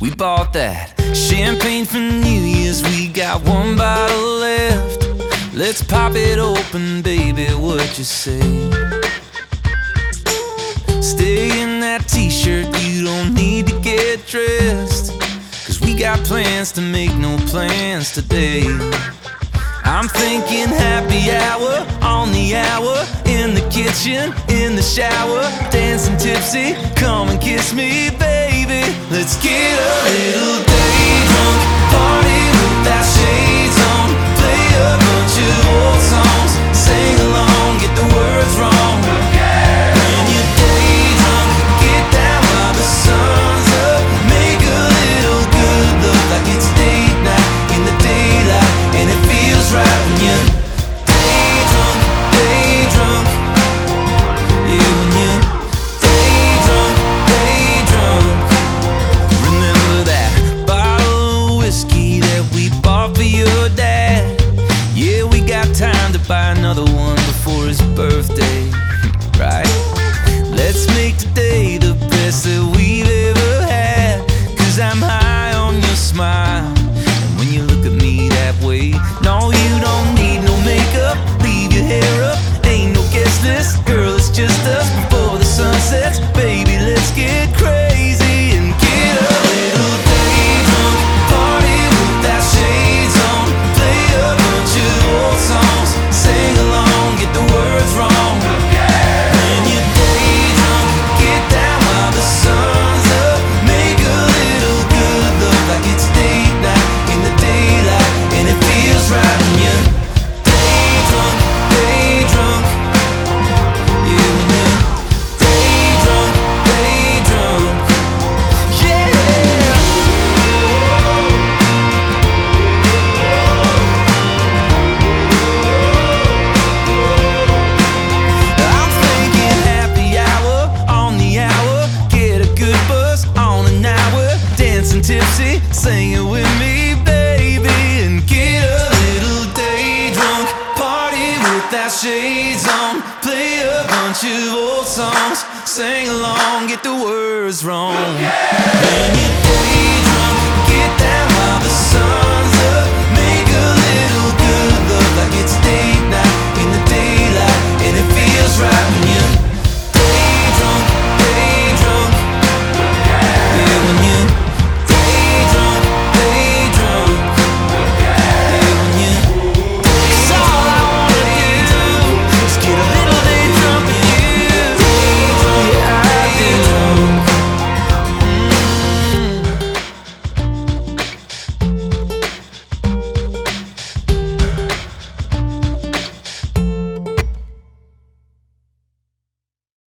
We bought that champagne for New Year's. We got one bottle left. Let's pop it open, baby. What you say? Stay in that t shirt. You don't need to get dressed. Cause we got plans to make no plans today. I'm thinking happy hour, on the hour, in the kitchen, in the shower, dancing tipsy. Come and kiss me, baby. Let's get a little we bought for your dad. Yeah, we got time to buy another one. Sing it with me, baby. And get a little day drunk. Party with that shades on. Play a bunch of old songs. Sing along, get the words wrong. Okay.